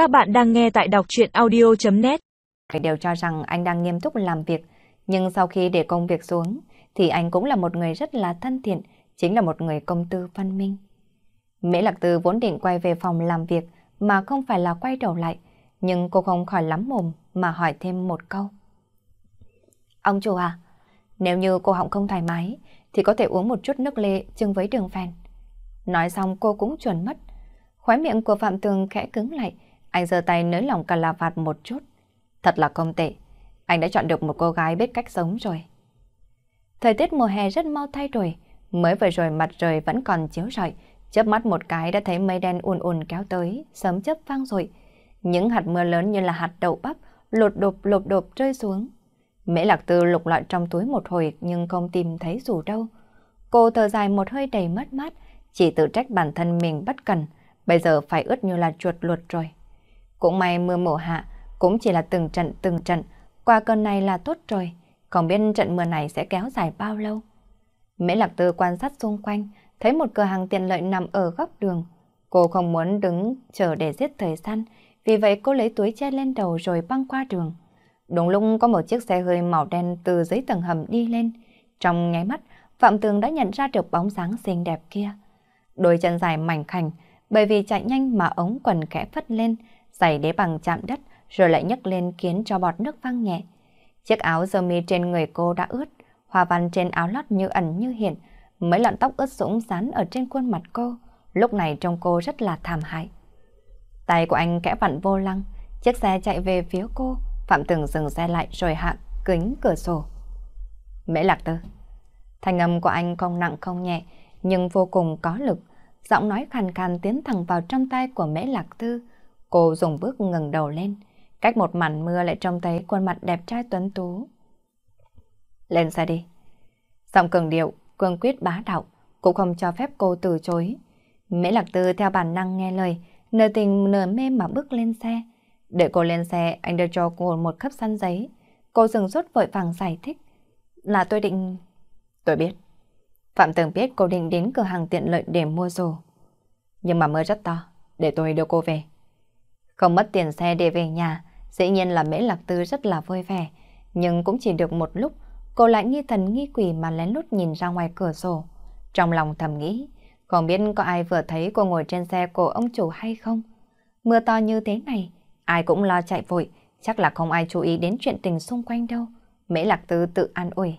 Các bạn đang nghe tại đọc chuyện audio.net Đều cho rằng anh đang nghiêm túc làm việc, nhưng sau khi để công việc xuống, thì anh cũng là một người rất là thân thiện, chính là một người công tư văn minh. Mễ Lạc Tư vốn định quay về phòng làm việc mà không phải là quay đầu lại, nhưng cô không khỏi lắm mồm mà hỏi thêm một câu. Ông chủ à, nếu như cô họng không thoải mái, thì có thể uống một chút nước lê chưng với đường phèn. Nói xong cô cũng chuẩn mất. Khóe miệng của Phạm Tường khẽ cứng lại, anh giơ tay nới lòng cà la vạt một chút. Thật là không tệ, anh đã chọn được một cô gái biết cách sống rồi. Thời tiết mùa hè rất mau thay đổi, mới vừa rồi mặt trời vẫn còn chiếu rọi, chớp mắt một cái đã thấy mây đen ùn ùn kéo tới, sớm chớp vang rồi. Những hạt mưa lớn như là hạt đậu bắp, lột đột lột đột rơi xuống. Mễ Lạc Tư lục lọi trong túi một hồi nhưng không tìm thấy dù đâu. Cô thở dài một hơi đầy mất mát, chỉ tự trách bản thân mình bất cần, bây giờ phải ướt như là chuột luột rồi. Cũng may mưa mổ hạ, cũng chỉ là từng trận từng trận, qua cơn này là tốt rồi, không biết trận mưa này sẽ kéo dài bao lâu. Mễ Lạc Tư quan sát xung quanh, thấy một cửa hàng tiện lợi nằm ở góc đường. Cô không muốn đứng chờ để giết thời gian, vì vậy cô lấy túi che lên đầu rồi băng qua đường. Đúng lúc có một chiếc xe hơi màu đen từ dưới tầng hầm đi lên. Trong nháy mắt, Phạm Tường đã nhận ra được bóng dáng xinh đẹp kia. Đôi chân dài mảnh khảnh, bởi vì chạy nhanh mà ống quần khẽ phất lên, giày đế bằng chạm đất rồi lại nhấc lên khiến cho bọt nước văng nhẹ. Chiếc áo sơ mi trên người cô đã ướt, hoa văn trên áo lót như ẩn như hiện, mấy lọn tóc ướt sũng dán ở trên khuôn mặt cô, lúc này trông cô rất là thảm hại. Tay của anh kẽ vặn vô lăng, chiếc xe chạy về phía cô, Phạm Tường dừng xe lại rồi hạ kính cửa sổ. Mễ Lạc Tư. Thanh âm của anh không nặng không nhẹ, nhưng vô cùng có lực. Giọng nói khàn khàn tiến thẳng vào trong tay của Mễ Lạc Tư. Cô dùng bước ngừng đầu lên. Cách một màn mưa lại trông thấy khuôn mặt đẹp trai tuấn tú. Lên xe đi. Giọng cường điệu, cương quyết bá đạo, cũng không cho phép cô từ chối. Mễ Lạc Tư theo bản năng nghe lời, nửa tình nửa mê mà bước lên xe. Đợi cô lên xe, anh đưa cho cô một khắp săn giấy. Cô dừng rút vội vàng giải thích. Là tôi định... Tôi biết. Phạm Tường biết cô định đến cửa hàng tiện lợi để mua đồ. Nhưng mà mưa rất to, để tôi đưa cô về. Không mất tiền xe để về nhà, dĩ nhiên là Mễ Lạc Tư rất là vui vẻ. Nhưng cũng chỉ được một lúc, cô lại nghi thần nghi quỷ mà lén lút nhìn ra ngoài cửa sổ. Trong lòng thầm nghĩ, không biết có ai vừa thấy cô ngồi trên xe của ông chủ hay không. Mưa to như thế này, ai cũng lo chạy vội, chắc là không ai chú ý đến chuyện tình xung quanh đâu. Mễ Lạc Tư tự an ủi.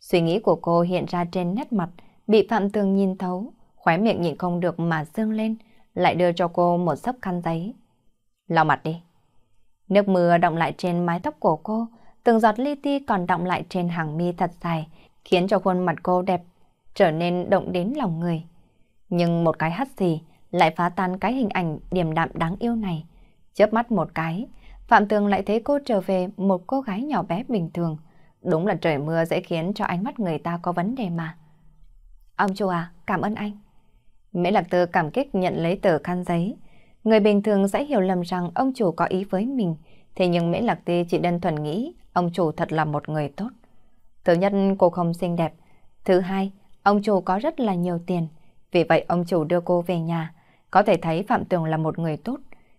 Suy nghĩ của cô hiện ra trên nét mặt, bị Phạm Tường nhìn thấu, khóe miệng nhịn không được mà dương lên, lại đưa cho cô một sấp khăn giấy. Lau mặt đi. Nước mưa động lại trên mái tóc của cô, từng giọt li ti còn động lại trên hàng mi thật dài, khiến cho khuôn mặt cô đẹp trở nên động đến lòng người. Nhưng một cái hắt xì lại phá tan cái hình ảnh điềm đạm đáng yêu này. Chớp mắt một cái, Phạm Tường lại thấy cô trở về một cô gái nhỏ bé bình thường. Đúng là trời mưa dễ khiến cho ánh mắt người ta có vấn đề mà. Ông chủ à, cảm ơn anh. Mễ Lạc Tư cảm kích nhận lấy tờ khăn giấy. Người bình thường sẽ hiểu lầm rằng ông chủ có ý với mình, thế nhưng Mễ Lạc Tê chỉ đơn thuần nghĩ ông chủ thật là một người tốt. Thứ nhất, cô không xinh đẹp. Thứ hai, ông chủ có rất là nhiều tiền. Vì vậy ông chủ đưa cô về nhà. Có thể thấy Phạm Tường là một người tốt.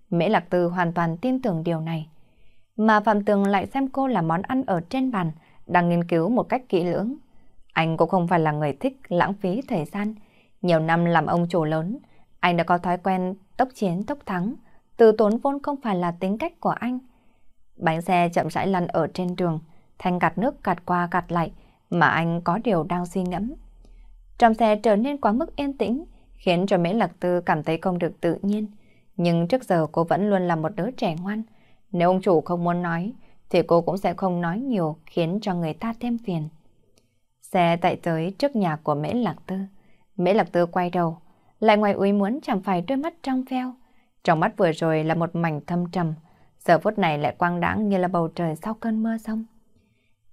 Mễ Lạc Tư hoàn toàn tin tưởng điều này. Mà Phạm Tường lại xem cô là món ăn ở trên bàn, đang nghiên cứu một cách kỹ lưỡng. Anh cũng không phải là người thích lãng phí thời gian. Nhiều năm làm ông chủ lớn, anh đã có thói quen tốc chiến tốc thắng. Từ tốn vốn không phải là tính cách của anh. Bánh xe chậm rãi lăn ở trên đường, thanh gạt nước gạt qua gạt lại, mà anh có điều đang suy ngẫm. Trong xe trở nên quá mức yên tĩnh, khiến cho Mễ Lạc Tư cảm thấy không được tự nhiên. Nhưng trước giờ cô vẫn luôn là một đứa trẻ ngoan. Nếu ông chủ không muốn nói, thì cô cũng sẽ không nói nhiều khiến cho người ta thêm phiền. Xe tại tới trước nhà của Mễ Lạc Tư. Mễ Lạc Tư quay đầu, lại ngoài ý muốn chẳng phải đôi mắt trong veo. Trong mắt vừa rồi là một mảnh thâm trầm, giờ phút này lại quang đãng như là bầu trời sau cơn mưa xong.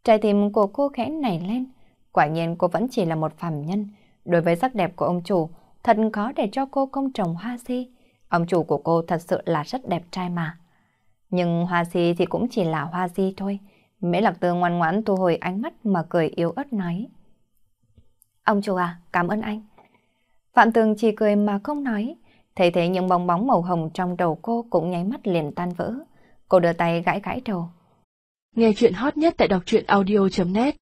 Trái tim của cô khẽ nảy lên, quả nhiên cô vẫn chỉ là một phàm nhân. Đối với sắc đẹp của ông chủ, thật khó để cho cô công trồng hoa si. Ông chủ của cô thật sự là rất đẹp trai mà. Nhưng hoa si thì cũng chỉ là hoa si thôi. Mễ Lạc Tư ngoan ngoãn thu hồi ánh mắt mà cười yếu ớt nói. Ông chủ à, cảm ơn anh. Phạm Tường chỉ cười mà không nói. Thấy thế những bong bóng màu hồng trong đầu cô cũng nháy mắt liền tan vỡ. Cô đưa tay gãi gãi đầu. Nghe chuyện hot nhất tại đọc truyện audio.net